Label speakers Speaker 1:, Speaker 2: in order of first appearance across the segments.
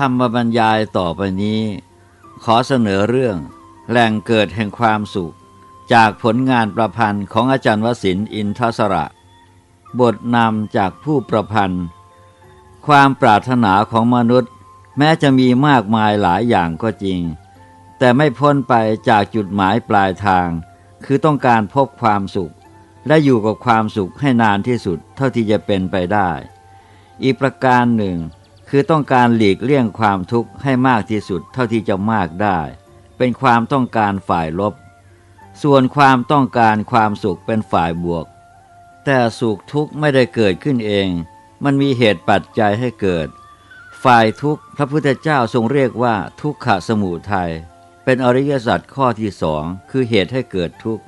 Speaker 1: รรมบรรยายต่อไปนี้ ขอเสนอเรื่อง แหล่งเกิดแห่งความสุข จากผลงานประพันธ์ของอาจารย์วสินอินทศระ บทนำจากผู้ประพันธ์ ความปรารถนาของมนุษย์ แม้จะมีมากมายหลายอย่างก็จริง แต่ไม่พ้นไปจากจุดหมายปลายทาง คือต้องการพบความสุข และอยู่กับความสุขให้นานที่สุดเท่าที่จะเป็นไปได้ อีกประการหนึ่ง คือต้องการหลีกเลี่ยงความทุกข์ให้มากที่สุดเท่าที่จะมากได้ เป็นความต้องการฝ่ายลบ ส่วนความต้องการความสุขเป็นฝ่ายบวก แต่สุขทุกข์ไม่ได้เกิดขึ้นเอง มันมีเหตุปัจจัยให้เกิด ฝ่ายทุกข์พระพุทธเจ้าทรงเรียกว่าทุกขะสมุทัย เป็นอริยสัจข้อที่สองคือเหตุให้เกิดทุกข์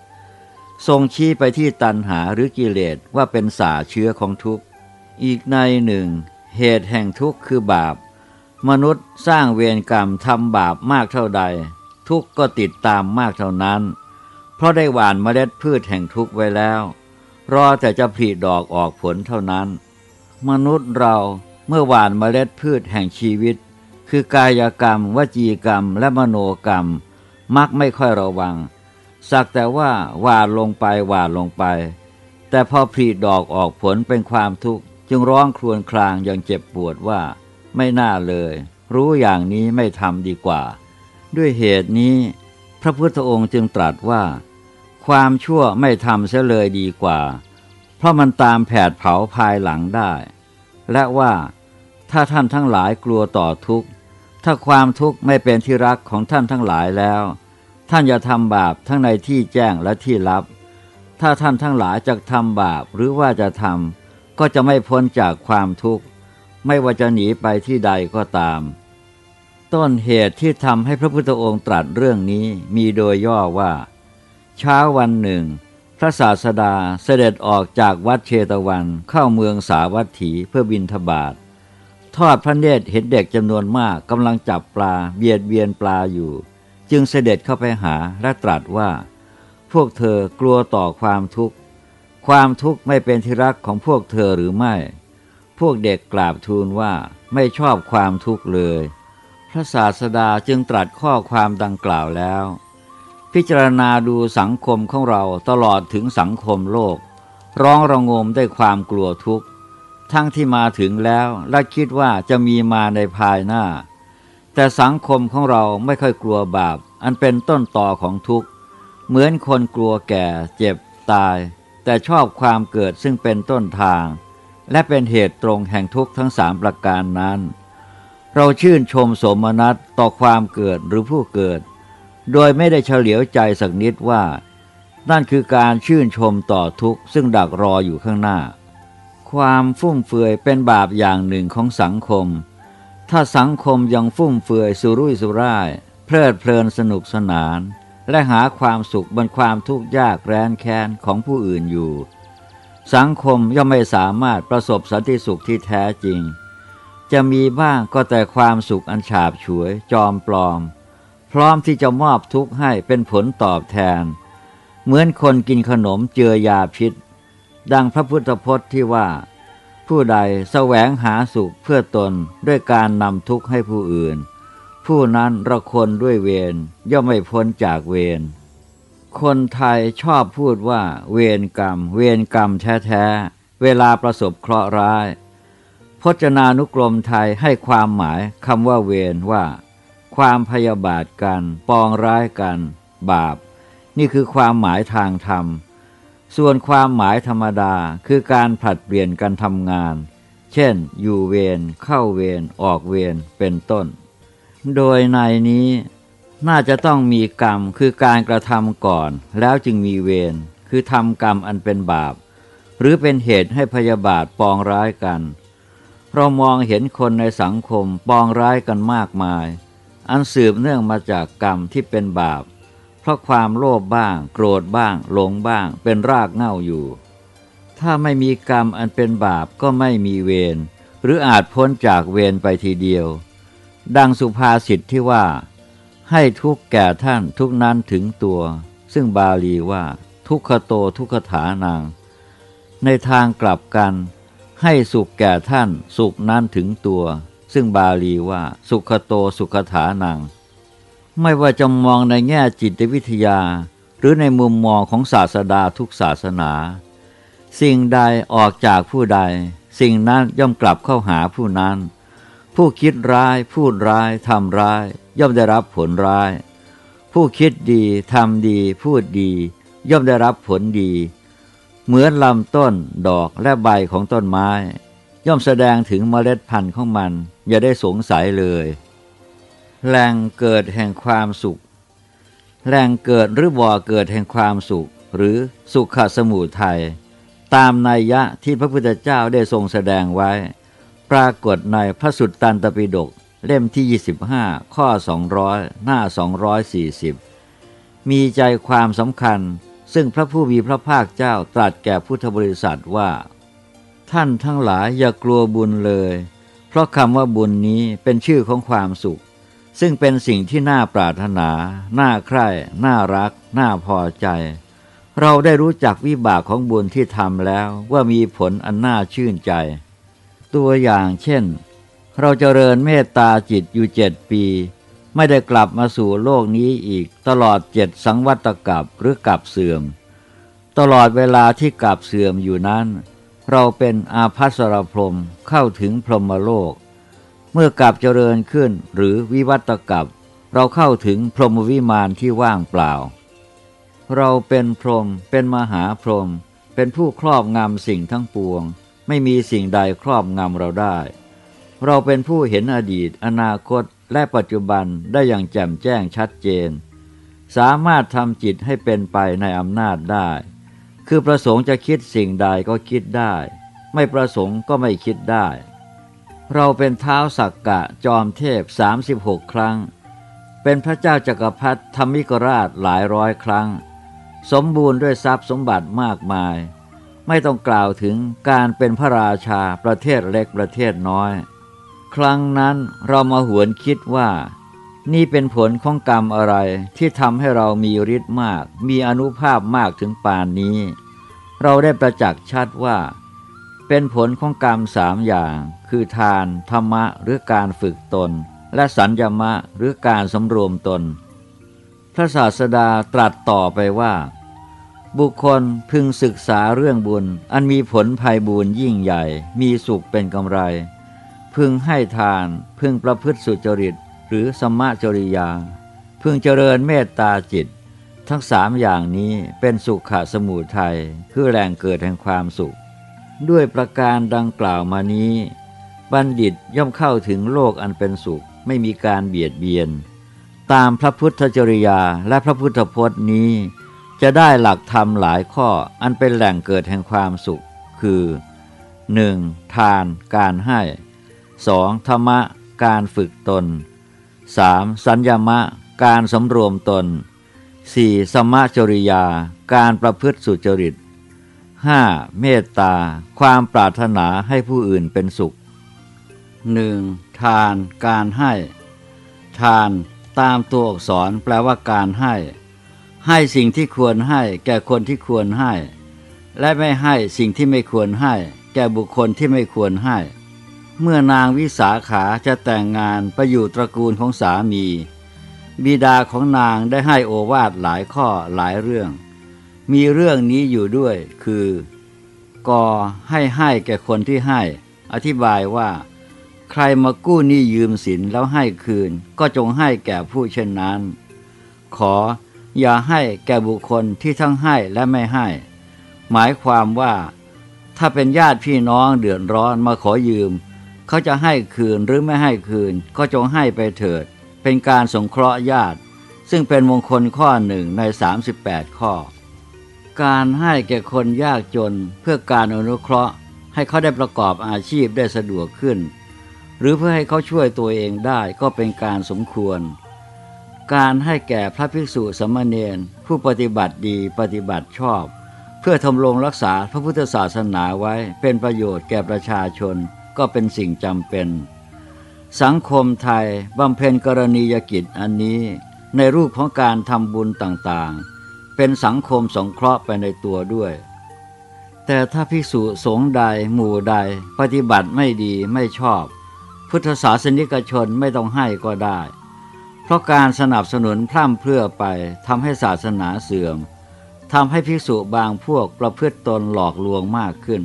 Speaker 1: ทรงชี้ไปที่ตัณหาหรือกิเลสว่าเป็นสาเชื้อของทุกข์ อีกในหนึ่ง เหตุแห่งทุกข์คือบาป มนุษย์สร้างเวรกรรมทำบาปมากเท่าใด ทุกข์ก็ติดตามมากเท่านั้น เพราะได้หว่านเมล็ดพืชแห่งทุกข์ไว้แล้ว รอแต่จะผลิดอกออกผลเท่านั้น มนุษย์เราเมื่อหว่านเมล็ดพืชแห่งชีวิต คือกายกรรม วจีกรรม และมโนกรรม มักไม่ค่อยระวัง สักแต่ว่าหว่านลงไปหว่านลงไป แต่พอผลิดอกออกผลเป็นความทุกข์จึงร้องครวญครางอย่างเจ็บปวดว่า ไม่น่าเลย รู้อย่างนี้ไม่ทำดีกว่า ด้วยเหตุนี้ พระพุทธองค์จึงตรัสว่า ความชั่วไม่ทำเสียเลยดีกว่า เพราะมันตามแผดเผาภายหลังได้ และว่าถ้าท่านทั้งหลายกลัวต่อทุกข์ ถ้าความทุกข์ไม่เป็นที่รักของท่านทั้งหลายแล้ว ท่านอย่าทำบาปทั้งในที่แจ้งและที่ลับ ถ้าท่านทั้งหลายจะทำบาปหรือว่าจะทำก็จะไม่พ้นจากความทุกข์ ไม่ว่าจะหนีไปที่ใดก็ตาม ต้นเหตุที่ทำให้พระพุทธองค์ตรัสเรื่องนี้มีโดยย่อว่า เช้าวันหนึ่ง พระศาสดาเสด็จออกจากวัดเชตวันเข้าเมืองสาวัตถีเพื่อบินทบาททอดพระเนตรเห็นเด็กจำนวนมากกำลังจับปลาเบียดเบียนปลาอยู่ จึงเสด็จเข้าไปหาและตรัสว่า พวกเธอกลัวต่อความทุกข์ ความทุกข์ไม่เป็นที่รักของพวกเธอหรือไม่ พวกเด็กกราบทูลว่าไม่ชอบความทุกข์เลย พระศาสดาจึงตรัสข้อความดังกล่าวแล้ว พิจารณาดูสังคมของเราตลอดถึงสังคมโลก ร้องระงมด้วยความกลัวทุกข์ ทั้งที่มาถึงแล้วและคิดว่าจะมีมาในภายหน้า แต่สังคมของเราไม่ค่อยกลัวบาป อันเป็นต้นต่อของทุกข์ เหมือนคนกลัวแก่เจ็บตาย แต่ชอบความเกิดซึ่งเป็นต้นทาง และเป็นเหตุตรงแห่งทุกข์ทั้งสามประการนั้น เราชื่นชมสมนัตต่อความเกิดหรือผู้เกิด โดยไม่ได้เฉลียวใจสักนิดว่า นั่นคือการชื่นชมต่อทุกข์ซึ่งดักรออยู่ข้างหน้า ความฟุ่มเฟือยเป็นบาปอย่างหนึ่งของสังคม ถ้าสังคมยังฟุ่มเฟือยสุรุ่ยสุร่าย เพลิดเพลินสนุกสนาน และหาความสุขบนความทุกข์ยากแร้นแค้นของผู้อื่นอยู่ สังคมย่อมไม่สามารถประสบสันติสุขที่แท้จริง จะมีบ้างก็แต่ความสุขอันฉาบฉวยจอมปลอม พร้อมที่จะมอบทุกข์ให้เป็นผลตอบแทน เหมือนคนกินขนมเจือยาพิษ ดังพระพุทธพจน์ที่ว่า ผู้ใดแสวงหาสุขเพื่อตนด้วยการนำทุกข์ให้ผู้อื่น ผู้นั้นระคนด้วยเวรย่อมไม่พ้นจากเวรคนไทยชอบพูดว่า เวรกรรม เวรกรรมแท้ๆ เวลาประสบเคราะห์ร้าย พจนานุกรมไทยให้ความหมายคำว่าเวรว่า ความพยาบาทกัน ปองร้ายกัน บาป นี่คือความหมายทางธรรม ส่วนความหมายธรรมดาคือการผลัดเปลี่ยนกันทำงาน เช่น อยู่เวรเข้าเวรออกเวรเป็นต้น โดยในนี้น่าจะต้องมีกรรมคือการกระทำก่อน แล้วจึงมีเวรคือทำกรรมอันเป็นบาป หรือเป็นเหตุให้พยาบาทปองร้ายกัน เรามองเห็นคนในสังคมปองร้ายกันมากมาย อันสืบเนื่องมาจากกรรมที่เป็นบาป เพราะความโลภบ้าง โกรธบ้าง หลงบ้าง เป็นรากเง่าอยู่ ถ้าไม่มีกรรมอันเป็นบาปก็ไม่มีเวรหรืออาจพ้นจากเวรไปทีเดียว ดังสุภาษิตที่ว่า ให้ทุกแก่ท่านทุกนั้นถึงตัว ซึ่งบาลีว่า ทุกขโตทุกขฐานาง ในทางกลับกัน ให้สุขแก่ท่านสุขนั้นถึงตัว ซึ่งบาลีว่าสุขโตสุขฐานางไม่ว่าจะมองในแง่จิตวิทยา หรือในมุมมองของศาสดาทุกศาสนา สิ่งใดออกจากผู้ใด สิ่งนั้นย่อมกลับเข้าหาผู้นั้น ผู้คิดร้ายพูดร้ายทำร้าย ย่อมได้รับผลร้าย ผู้คิดดีทำดี พูดดี ย่อมได้รับผลดี เหมือนลำต้นดอกและใบของต้นไม้ ย่อมแสดงถึงเมล็ดพันธุ์ของมัน อย่าได้สงสัยเลยแหล่งเกิดแห่งความสุขแหล่งเกิดหรือบ่อเกิดแห่งความสุข หรือสุขสมุทัยตามนัยยะที่พระพุทธเจ้าได้ทรงแสดงไว้ ปรากฏในพระสุตตันตปิฎกเล่มที่ 25 ข้อ 200 หน้า 240 มีใจความสำคัญ ซึ่งพระผู้มีพระภาคเจ้าตรัสแก่พุทธบริษัทว่า ท่านทั้งหลายอย่ากลัวบุญเลย เพราะคำว่าบุญนี้เป็นชื่อของความสุข ซึ่งเป็นสิ่งที่น่าปรารถนา น่าใคร่ น่ารัก น่าพอใจ เราได้รู้จักวิบากของบุญที่ทำแล้วว่ามีผลอันน่าชื่นใจ ตัวอย่างเช่น เราจเจริญเมตตาจิตอยู่เจ็ดปี ไม่ได้กลับมาสู่โลกนี้อีกตลอดเจ็ดสังวัตกับหรือกับเสื่อม ตลอดเวลาที่กับเสื่อมอยู่นั้น เราเป็นอาภัสรพรมเข้าถึงพรหมโลก เมื่อกลับเจริญขึ้นหรือวิวัตกับเราเข้าถึงพรหมวิมานที่ว่างเปล่า เราเป็นพรหมเป็นมหาพรหมเป็นผู้ครอบงำสิ่งทั้งปวง ไม่มีสิ่งใดครอบงำเราได้ เราเป็นผู้เห็นอดีต อนาคตและปัจจุบันได้อย่างแจ่มแจ้งชัดเจน สามารถทำจิตให้เป็นไปในอำนาจได้ คือประสงค์จะคิดสิ่งใดก็คิดได้ ไม่ประสงค์ก็ไม่คิดได้ เราเป็นเท้าสักกะจอมเทพ 36 ครั้ง เป็นพระเจ้าจักรพรรดิธรรมิกราชหลายร้อยครั้ง สมบูรณ์ด้วยทรัพย์สมบัติมากมาย ไม่ต้องกล่าวถึงการเป็นพระราชาประเทศเล็กประเทศน้อย ครั้งนั้นเรามาหวนคิดว่า นี่เป็นผลของกรรมอะไรที่ทำให้เรามีฤทธิ์มาก มีอนุภาพมากถึงป่านนี้ เราได้ประจักษ์ชัดว่า เป็นผลของกรรมสามอย่าง คือทาน ธรรมะ หรือการฝึกตน และสัญญมะหรือการสำรวมตน พระศาสดาตรัสต่อไปว่า บุคคลพึงศึกษาเรื่องบุญ อันมีผลภัยบุญยิ่งใหญ่ มีสุขเป็นกำไร พึงให้ทาน พึงประพฤติสุจริต หรือสมะจริยา พึงเจริญเมตตาจิต ทั้งสามอย่างนี้เป็นสุขะสมุทัยคือแหล่งเกิดแห่งความสุข ด้วยประการดังกล่าวมานี้ บัณฑิตย่อมเข้าถึงโลกอันเป็นสุขไม่มีการเบียดเบียน ตามพระพุทธจริยาและพระพุทธพจน์นี้ จะได้หลักธรรมหลายข้ออันเป็นแหล่งเกิดแห่งความสุข คือ 1. ทาน การให้ 2. ธรรมะ การฝึกตน 3. สัญญมะ การสำรวมตน 4. สมะจริยา การประพฤติสุจริต 5. เมตตา ความปรารถนาให้ผู้อื่นเป็นสุข 1. ทาน การให้ ทาน ตามตัวอักษรแปลว่าการให้ ให้สิ่งที่ควรให้ แก่คนที่ควรให้ และไม่ให้สิ่งที่ไม่ควรให้ แก่บุคคลที่ไม่ควรให้ เมื่อนางวิสาขาจะแต่งงานไปอยู่ตระกูลของสามี บิดาของนางได้ให้โอวาทหลายข้อหลายเรื่อง มีเรื่องนี้อยู่ด้วยคือกอให้ให้แก่คนที่ให้ อธิบายว่า ใครมากู้หนี้ยืมสินแล้วให้คืน ก็จงให้แก่ผู้เช่นนั้น ขออย่าให้แก่บุคคลที่ทั้งให้และไม่ให้ หมายความว่า ถ้าเป็นญาติพี่น้องเดือดร้อนมาขอยืม เขาจะให้คืนหรือไม่ให้คืนก็จงให้ไปเถิด เป็นการสงเคราะห์ญาติ ซึ่งเป็นมงคลข้อหนึ่งใน 38 ข้อ การให้แก่คนยากจนเพื่อการอนุเคราะห์ ให้เขาได้ประกอบอาชีพได้สะดวกขึ้น หรือเพื่อให้เขาช่วยตัวเองได้ก็เป็นการสมควร การให้แก่พระภิกษุสมณเณรผู้ปฏิบัติดีปฏิบัติชอบ เพื่อทำรงรักษาพระพุทธศาสนาไว้เป็นประโยชน์แก่ประชาชน ก็เป็นสิ่งจำเป็น สังคมไทยบำเพ็ญกรณียกิจอันนี้ในรูปของการทำบุญต่างๆ เป็นสังคมสงเคราะห์ไปในตัวด้วย แต่ถ้าภิกษุสงฆ์ใด หมู่ใด ปฏิบัติไม่ดีไม่ชอบ พุทธศาสนิกชนไม่ต้องให้ก็ได้ เพราะการสนับสนุนพร่ำเพรื่อไปทำให้ศาสนาเสื่อมทำให้ภิกษุบางพวกประพฤติตนหลอกลวงมากขึ้น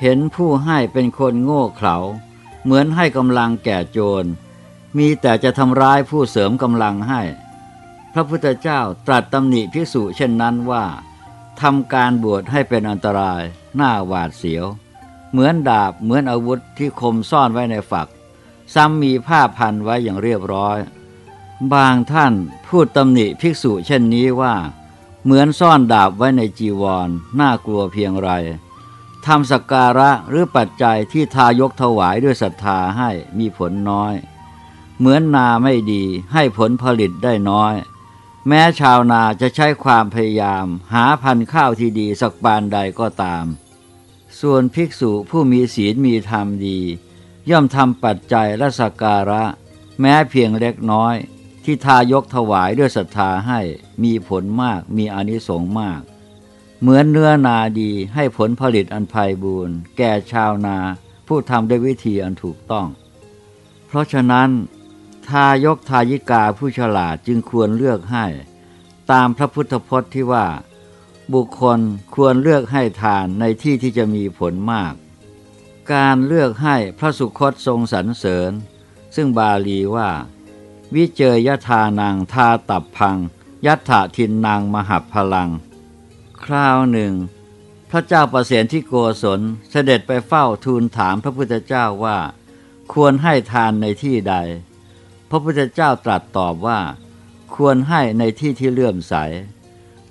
Speaker 1: เห็นผู้ให้เป็นคนโง่เขลาเหมือนให้กำลังแก่โจร มีแต่จะทำร้ายผู้เสริมกำลังให้ พระพุทธเจ้าตรัสตำหนิภิกษุเช่นนั้นว่าทำการบวชให้เป็นอันตรายหน้าหวาดเสียว เหมือนดาบเหมือนอาวุธที่คมซ่อนไว้ในฝัก ซ้ำมีผ้าพันไว้อย่างเรียบร้อย บางท่านพูดตำหนิภิกษุเช่นนี้ว่า เหมือนซ่อนดาบไว้ในจีวรน่ากลัวเพียงไร ทำสักการะหรือปัจจัยที่ทายกถวายด้วยศรัทธาให้มีผลน้อย เหมือนนาไม่ดีให้ผลผลิตได้น้อย แม้ชาวนาจะใช้ความพยายาม หาพันธุ์ข้าวที่ดีสักปานใดก็ตาม ส่วนภิกษุผู้มีศีลมีธรรมดี ย่อมทำปัจจัยและสักการะ แม้เพียงเล็กน้อย ที่ทายกถวายด้วยศรัทธาให้มีผลมากมีอนิสงส์มาก เหมือนเนื้อนาดีให้ผลผลิตอันไพ่บูรณ์แก่ชาวนาผู้ทำด้วยวิธีอันถูกต้อง เพราะฉะนั้น ทายกทายิกาผู้ฉลาดจึงควรเลือกให้ ตามพระพุทธพจน์ที่ว่า บุคคลควรเลือกให้ทานในที่ที่จะมีผลมาก การเลือกให้พระสุคตทรงสรรเสริญ ซึ่งบาลีว่า วิเจยทานังทาตับพัง ยัตถาทินนางมหับพลัง คราวหนึ่ง พระเจ้าประเสนที่โกศลเสด็จไปเฝ้าทูลถามพระพุทธเจ้าว่า ควรให้ทานในที่ใด พระพุทธเจ้าตรัสตอบว่า ควรให้ในที่ที่เลื่อมใส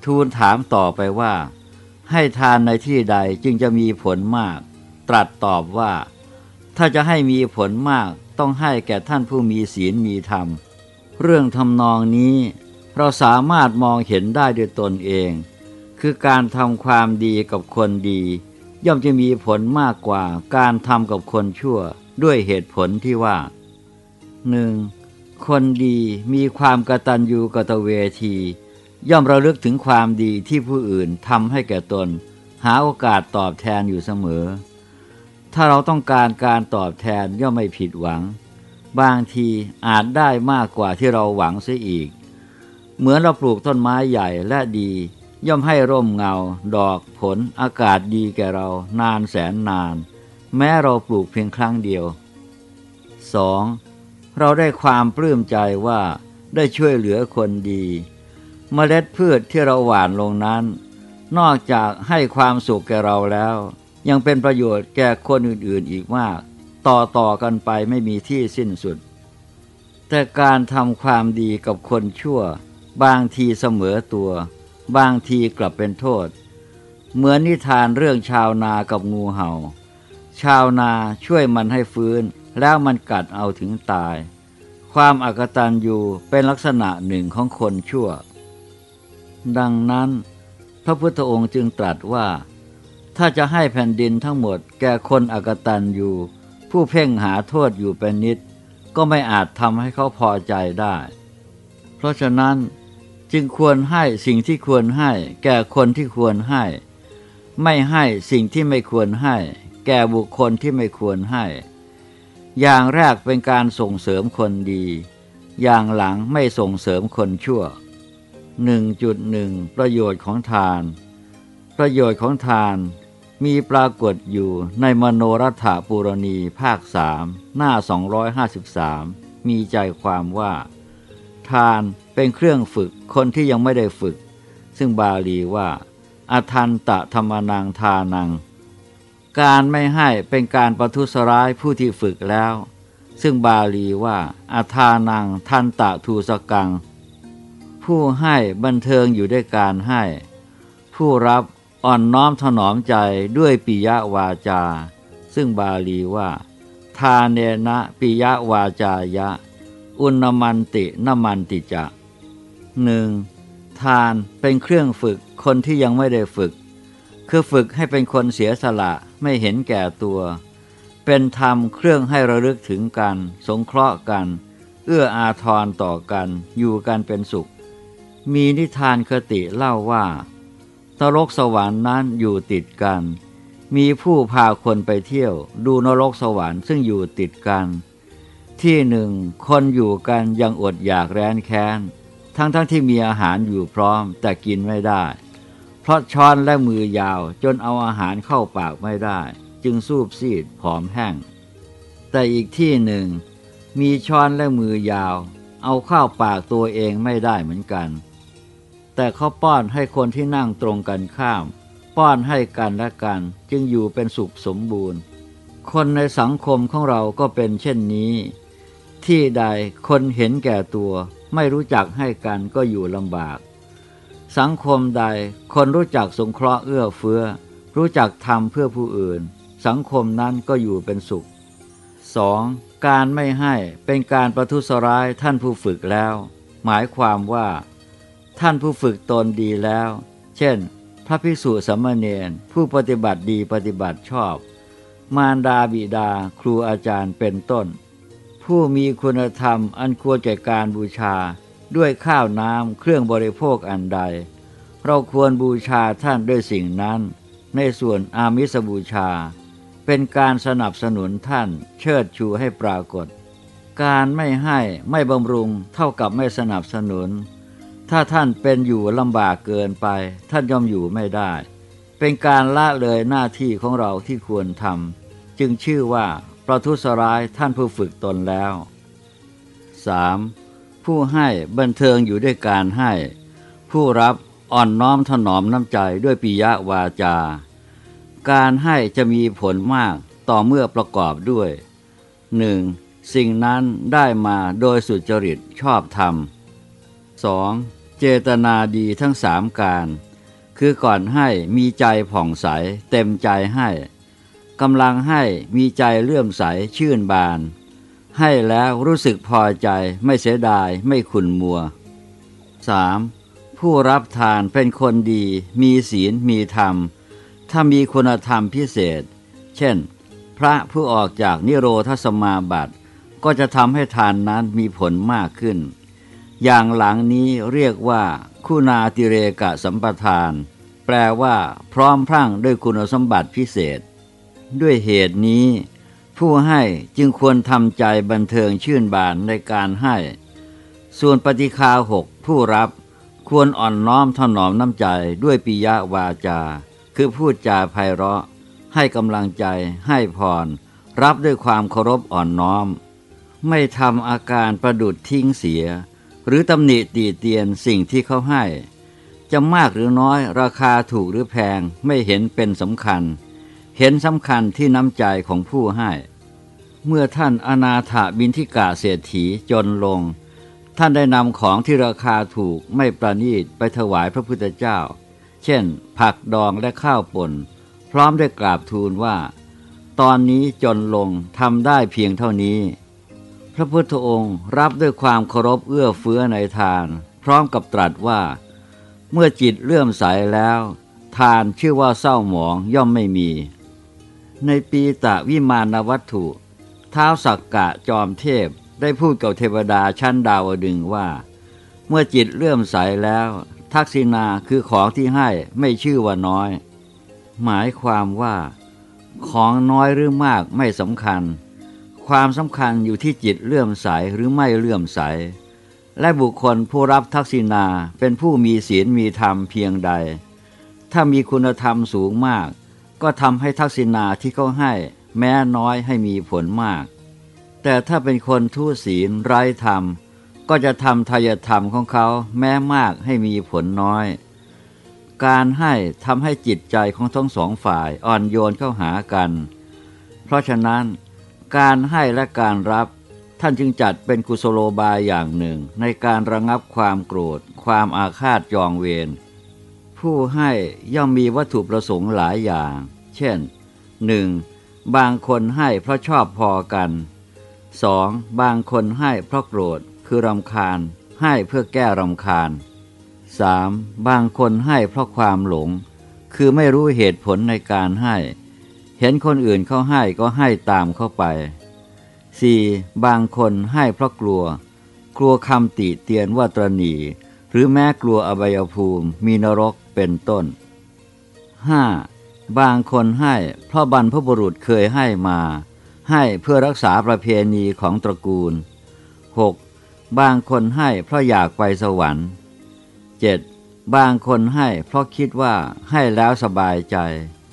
Speaker 1: ทูลถามต่อไปว่า ให้ทานในที่ใดจึงจะมีผลมาก ตรัสตอบว่า ถ้าจะให้มีผลมากต้องให้แก่ท่านผู้มีศีลมีธรรม เรื่องทำนองนี้เราสามารถมองเห็นได้ด้วยตนเอง คือการทำความดีกับคนดี ย่อมจะมีผลมากกว่าการทำกับคนชั่วด้วยเหตุผลที่ว่าหนึ่งคนดีมีความกตัญญูกตเวที ย่อมระลึกถึงความดีที่ผู้อื่นทำให้แก่ตน หาโอกาสตอบแทนอยู่เสมอ ถ้าเราต้องการการตอบแทนย่อมไม่ผิดหวัง บางทีอาจได้มากกว่าที่เราหวังเสียอีก เหมือนเราปลูกต้นไม้ใหญ่และดี ย่อมให้ร่มเงา ดอกผลอากาศดีแก่เรานานแสนนาน แม้เราปลูกเพียงครั้งเดียว 2. เราได้ความปลื้มใจว่าได้ช่วยเหลือคนดีเมล็ดพืชที่เราหว่านลงนั้น นอกจากให้ความสุขแก่เราแล้ว ยังเป็นประโยชน์แก่คนอื่นๆอีกมาก ต่อต่อกันไปไม่มีที่สิ้นสุด แต่การทำความดีกับคนชั่ว บางทีเสมอตัว บางทีกลับเป็นโทษ เหมือนนิทานเรื่องชาวนากับงูเหา่า ชาวนาช่วยมันให้ฟื้น แล้วมันกัดเอาถึงตาย ความอากตันอยู่เป็นลักษณะหนึ่งของคนชั่ว ดังนั้น พระพุทธองค์จึงตรัสว่า ถ้าจะให้แผ่นดินทั้งหมดแก่คนอากตันอยู่ผู้เพ่งหาโทษอยู่เป็นนิด ก็ไม่อาจทำให้เขาพอใจได้ เพราะฉะนั้น จึงควรให้สิ่งที่ควรให้ แก่คนที่ควรให้ ไม่ให้สิ่งที่ไม่ควรให้ แก่บุคคลที่ไม่ควรให้ อย่างแรกเป็นการส่งเสริมคนดี อย่างหลังไม่ส่งเสริมคนชั่ว 1.1 ประโยชน์ของทาน ประโยชน์ของทานมีปรากฏอยู่ในมโนรัฐปุรณีภาคสามหน้า 253 มีใจความว่า ทาน เป็นเครื่องฝึกคนที่ยังไม่ได้ฝึก ซึ่งบาลีว่าอทันตะธรรมนังทานัง การไม่ให้เป็นการประทุษร้ายผู้ที่ฝึกแล้ว ซึ่งบาลีว่าอาทานังทันตะทูสกัง ผู้ให้บันเทิงอยู่ด้วยการให้ ผู้รับอ่อนน้อมถนอมใจด้วยปิยวาจา ซึ่งบาลีว่า ทาเนนะปิยวาจายะ อุณมันตินมันติจะ หนึ่งทานเป็นเครื่องฝึกคนที่ยังไม่ได้ฝึก คือฝึกให้เป็นคนเสียสละไม่เห็นแก่ตัว เป็นธรรมเครื่องให้ระลึกถึงกัน สงเคราะห์กัน เอื้ออาทรต่อกัน อยู่กันเป็นสุข มีนิทานคติเล่าว่า ตรกสวรรค์นั้นอยู่ติดกัน มีผู้พาคนไปเที่ยว ดูนรกสวรรค์ซึ่งอยู่ติดกัน ที่หนึ่งคนอยู่กันยังอดอยากแร้นแค้น ทั้งๆทที่มีอาหารอยู่พร้อมแต่กินไม่ได้ เพราะช้อนและมือยาวจนเอาอาหารเข้าปากไม่ได้ จึงสูบซีดผอมแห้ง แต่อีกที่หนึ่ง มีช้อนและมือยาว เอาข้าวปากตัวเองไม่ได้เหมือนกัน แต่เขาป้อนให้คนที่นั่งตรงกันข้าม ป้อนให้กันและกันจึงอยู่เป็นสุขสมบูรณ์ คนในสังคมของเราก็เป็นเช่นนี้ ที่ใดคนเห็นแก่ตัว ไม่รู้จักให้กันก็อยู่ลำบาก สังคมใดคนรู้จักสงเคราะห์เอื้อเฟื้อ รู้จักทำเพื่อผู้อื่น สังคมนั้นก็อยู่เป็นสุข 2. การไม่ให้เป็นการประทุษร้ายท่านผู้ฝึกแล้ว หมายความว่า ท่านผู้ฝึกตนดีแล้ว เช่น พระภิกษุสามเณรผู้ปฏิบัติดีปฏิบัติชอบ มารดาบิดาครูอาจารย์เป็นต้น ผู้มีคุณธรรมอันควรแก่การบูชา ด้วยข้าวน้ำเครื่องบริโภคอันใด เราควรบูชาท่านด้วยสิ่งนั้น ในส่วนอามิสบูชา เป็นการสนับสนุนท่านเชิดชูให้ปรากฏ การไม่ให้ไม่บำรุงเท่ากับไม่สนับสนุน ถ้าท่านเป็นอยู่ลำบากเกินไป ท่านย่อมอยู่ไม่ได้ เป็นการละเลยหน้าที่ของเราที่ควรทำจึงชื่อว่า ประทุษร้ายท่านผู้ฝึกตนแล้ว 3. ผู้ให้บันเทิงอยู่ด้วยการให้ ผู้รับอ่อนน้อมถนอมน้ำใจด้วยปิยะวาจา การให้จะมีผลมากต่อเมื่อประกอบด้วย 1. สิ่งนั้นได้มาโดยสุจริตชอบธรรม 2. เจตนาดีทั้งสามการ คือก่อนให้มีใจผ่องใสเต็มใจให้ กำลังให้มีใจเลื่อมใสชื่นบาน ให้แล้วรู้สึกพอใจไม่เสียดายไม่ขุนมัว 3. ผู้รับทานเป็นคนดี มีศีลมีธรรม ถ้ามีคุณธรรมพิเศษ เช่น พระผู้ออกจากนิโรธสมาบัติก็จะทำให้ทานนั้นมีผลมากขึ้น อย่างหลังนี้เรียกว่าคุณาติเรกะสัมปทาน แปลว่า พร้อมพรั่งด้วยคุณสมบัติพิเศษ ด้วยเหตุนี้ ผู้ให้จึงควรทำใจบันเทิงชื่นบานในการให้ ส่วนปฏิคาหกผู้รับควรอ่อนน้อมถนอมน้ำใจด้วยปิยวาจา คือพูดจาไพเราะ ให้กำลังใจ ให้พร รับด้วยความเคารพอ่อนน้อม ไม่ทำอาการประดุดทิ้งเสีย หรือตำหนิตีเตียนสิ่งที่เขาให้ จะมากหรือน้อยราคาถูกหรือแพงไม่เห็นเป็นสำคัญ เห็นสำคัญที่น้ำใจของผู้ให้ เมื่อท่านอนาถบินทิกาเศรษฐีจนลง ท่านได้นำของที่ราคาถูกไม่ประนีตไปถวายพระพุทธเจ้า เช่น ผักดองและข้าวป่น พร้อมได้กราบทูลว่า ตอนนี้จนลงทำได้เพียงเท่านี้ พระพุทธองค์รับด้วยความเคารพเอื้อเฟื้อในทาน พร้อมกับตรัสว่า เมื่อจิตเลื่อมใสแล้ว ทานชื่อว่าเศร้าหมองย่อมไม่มี ในปีตะวิมานวัตถุท้าวสักกะจอมเทพได้พูดกับเทวดาชั้นดาวดึงว่า เมื่อจิตเลื่อมใสแล้ว ทักษิณาคือของที่ให้ไม่ชื่อว่าน้อย หมายความว่า ของน้อยหรือมากไม่สำคัญ ความสำคัญอยู่ที่จิตเลื่อมใสหรือไม่เลื่อมใส และบุคคลผู้รับทักษิณาเป็นผู้มีศีลมีธรรมเพียงใด ถ้ามีคุณธรรมสูงมาก ก็ทำให้ทักษิณาที่เขาให้แม้น้อยให้มีผลมาก แต่ถ้าเป็นคนทุศีลไร้ธรรม ก็จะทำทายธรรมของเขาแม้มากให้มีผลน้อย การให้ทำให้จิตใจของทั้งสองฝ่ายอ่อนโยนเข้าหากัน เพราะฉะนั้น การให้และการรับท่านจึงจัดเป็นกุศโลบายอย่างหนึ่ง ในการระงับความโกรธ ความอาฆาตจองเวรผู้ให้ย่อมมีวัตถุประสงค์หลายอย่าง เช่น 1. บางคนให้เพราะชอบพอกัน 2. บางคนให้เพราะโกรธคือรำคาญ ให้เพื่อแก้รำคาญ 3. บางคนให้เพราะความหลง คือไม่รู้เหตุผลในการให้ เห็นคนอื่นเขาให้ก็ให้ตามเข้าไป 4. บางคนให้เพราะกลัว กลัวคำติเตียนว่าตรณีหรือแม้กลัวอบายภูมิมีนรกเป็นต้น 5. บางคนให้เพราะบรรพบุรุษเคยให้มา ให้เพื่อรักษาประเพณีของตระกูล 6. บางคนให้เพราะอยากไปสวรรค์ 7. บางคนให้เพราะคิดว่าให้แล้วสบายใจ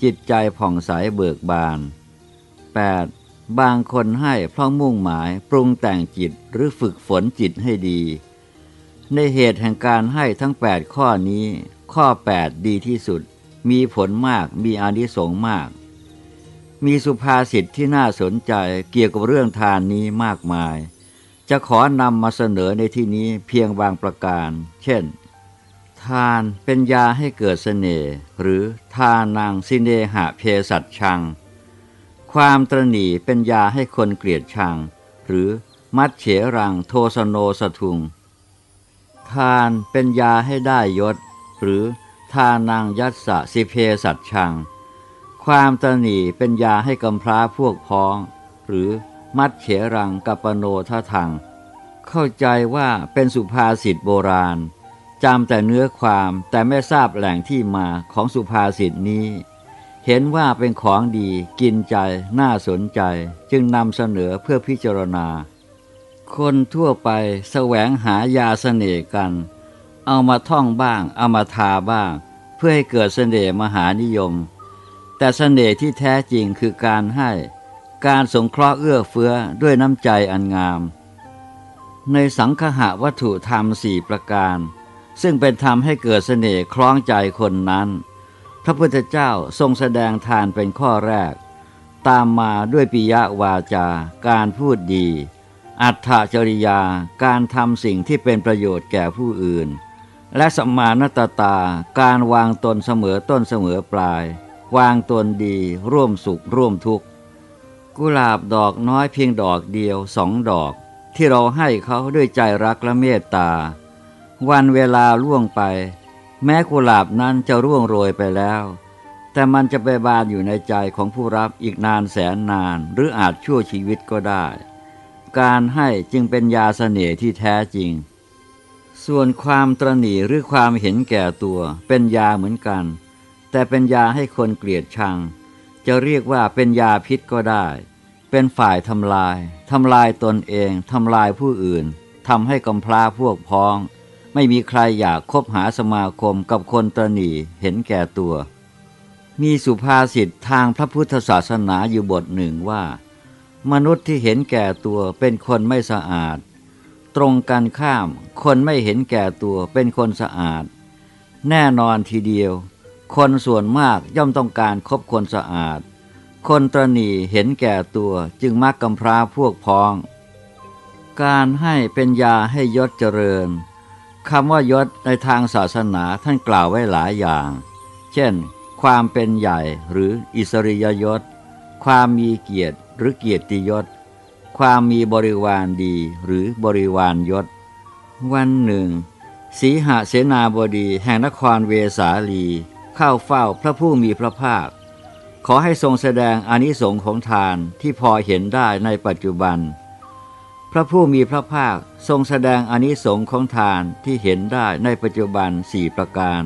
Speaker 1: จิตใจผ่องใสเบิกบาน 8. บางคนให้เพราะมุ่งหมายปรุงแต่งจิตหรือฝึกฝนจิตให้ดี ในเหตุแห่งการให้ทั้ง 8 ข้อนี้ ข้อ 8 ดีที่สุด มีผลมากมีอานิสงส์มาก มีสุภาษิตที่น่าสนใจเกี่ยวกับเรื่องทานนี้มากมาย จะขอนำมาเสนอในที่นี้เพียงบางประการ เช่น ทานเป็นยาให้เกิดเสน่ห์หรือทานังสิเนหะเพสัตชัง ความตรณีเป็นยาให้คนเกลียดชัง หรือมัดเฉรังโทสโนสทุง ทานเป็นยาให้ได้ยศ หรือ ทานังยัสสะสิเพสัตชัง ความตรณีเป็นยาให้กำพร้าพวกพ้อง หรือมัดเฉรังกัปโนททัง เข้าใจว่าเป็นสุภาษิตโบราณจำแต่เนื้อความแต่ไม่ทราบแหล่งที่มาของสุภาษิตนี้ เห็นว่าเป็นของดีกินใจน่าสนใจจึงนำเสนอเพื่อพิจารณา คนทั่วไปแสวงหายาเสน่ห์กัน เอามาท่องบ้าง เอามาทาบ้าง เพื่อให้เกิดเสน่ห์มหานิยม แต่เสน่ห์ที่แท้จริงคือการให้ การสงเคราะห์เอื้อเฟื้อด้วยน้ำใจอันงาม ในสังคหะวัตถุธรรมสี่ประการ ซึ่งเป็นธรรมให้เกิดเสน่ห์คล้องใจคนนั้น พระพุทธเจ้าทรงแสดงทานเป็นข้อแรก ตามมาด้วยปิยวาจา การพูดดีอัตถจริยาการทำสิ่งที่เป็นประโยชน์แก่ผู้อื่น และสมานตตาการวางตนเสมอต้นเสมอปลาย วางตนดี ร่วมสุขร่วมทุกข์กุหลาบดอกน้อยเพียงดอกเดียวสองดอก ที่เราให้เขาด้วยใจรักและเมตตา วันเวลาล่วงไป แม้กุหลาบนั้นจะร่วงโรยไปแล้ว แต่มันจะไปบานอยู่ในใจของผู้รับอีกนานแสนนานหรืออาจชั่วชีวิตก็ได้ การให้จึงเป็นยาเสน่ห์ที่แท้จริง ส่วนความตรณีหรือความเห็นแก่ตัว เป็นยาเหมือนกัน แต่เป็นยาให้คนเกลียดชัง จะเรียกว่าเป็นยาพิษก็ได้ เป็นฝ่ายทำลายทำลายตนเองทำลายผู้อื่นทำให้กำพร้าพวกพ้อง ไม่มีใครอยากคบหาสมาคมกับคนตรหนีเห็นแก่ตัว มีสุภาษิตทางพระพุทธศาสนาอยู่บทหนึ่งว่า มนุษย์ที่เห็นแก่ตัวเป็นคนไม่สะอาด ตรงกันข้าม คนไม่เห็นแก่ตัวเป็นคนสะอาด แน่นอนทีเดียว คนส่วนมากย่อมต้องการคบคนสะอาด คนตรณีเห็นแก่ตัวจึงมักกำพร้าพวกพ้อง การให้เป็นยาให้ยศเจริญคำว่ายศในทางศาสนาท่านกล่าวไว้หลายอย่าง เช่น ความเป็นใหญ่หรืออิสริยยศ ความมีเกียรติหรือเกียรติยศ ความมีบริวารดีหรือบริวารยศ วันหนึ่ง สีหเสนาบดีแห่งนครเวสาลี เข้าเฝ้าพระผู้มีพระภาค ขอให้ทรงแสดงอนิสงค์ของทานที่พอเห็นได้ในปัจจุบัน พระผู้มีพระภาคทรงแสดงอนิสงค์ของทานที่เห็นได้ในปัจจุบันสี่ประการ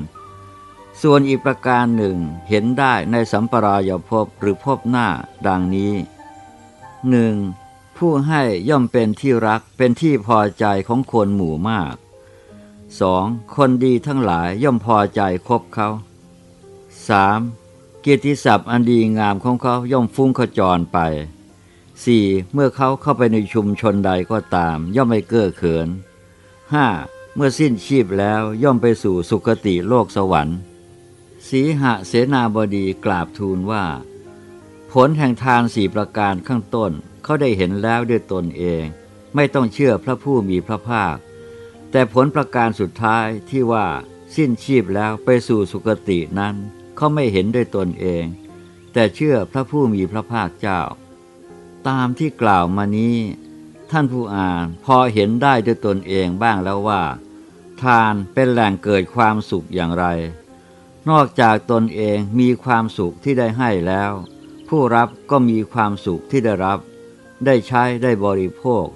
Speaker 1: ส่วนอีกประการหนึ่งเห็นได้ในสัมปรายภพหรือภพหน้าดังนี้หนึ่ง ผู้ให้ย่อมเป็นที่รักเป็นที่พอใจของคนหมู่มาก 2. คนดีทั้งหลายย่อมพอใจคบเขา 3. เกียรติศัพท์อันดีงามของเขาย่อมฟุ้งขจรไป 4. เมื่อเขาเข้าไปในชุมชนใดก็ตาม ย่อมไม่เก้อเขิน 5. เมื่อสิ้นชีพแล้วย่อมไปสู่สุคติโลกสวรรค์ สีหะเสนาบดีกราบทูลว่า ผลแห่งทานสี่ประการข้างต้น เขาได้เห็นแล้วด้วยตนเอง ไม่ต้องเชื่อพระผู้มีพระภาค แต่ผลประการสุดท้ายที่ว่าสิ้นชีพแล้วไปสู่สุคตินั้นเขาไม่เห็นด้วยตนเอง แต่เชื่อพระผู้มีพระภาคเจ้า ตามที่กล่าวมานี้ ท่านผู้อ่านพอเห็นได้ด้วยตนเองบ้างแล้วว่า ทานเป็นแหล่งเกิดความสุขอย่างไร นอกจากตนเองมีความสุขที่ได้ให้แล้ว ผู้รับก็มีความสุขที่ได้รับ ได้ใช้ได้บริโภค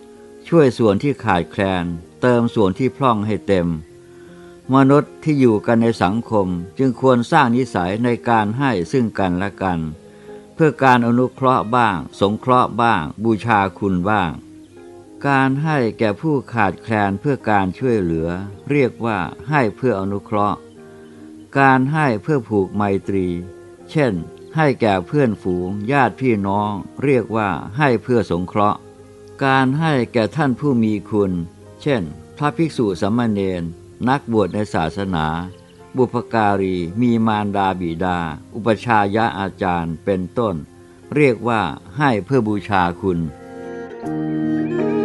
Speaker 1: ช่วยส่วนที่ขาดแคลน เติมส่วนที่พร่องให้เต็ม มนุษย์ที่อยู่กันในสังคมจึงควรสร้างนิสัยในการให้ซึ่งกันและกัน เพื่อการอนุเคราะห์บ้าง สงเคราะห์บ้าง บูชาคุณบ้าง การให้แก่ผู้ขาดแคลนเพื่อการช่วยเหลือ เรียกว่าให้เพื่ออนุเคราะห์ การให้เพื่อผูกไมตรี เช่น ให้แก่เพื่อนฝูง ญาติพี่น้อง เรียกว่าให้เพื่อสงเคราะห์ การให้แก่ท่านผู้มีคุณ เช่น พระภิกษุสามเณรนักบวชในศาสนา บุพการีมีมารดาบิดา อุปชายะอาจารย์เป็นต้น เรียกว่าให้เพื่อบูชาคุณ
Speaker 2: Thank you.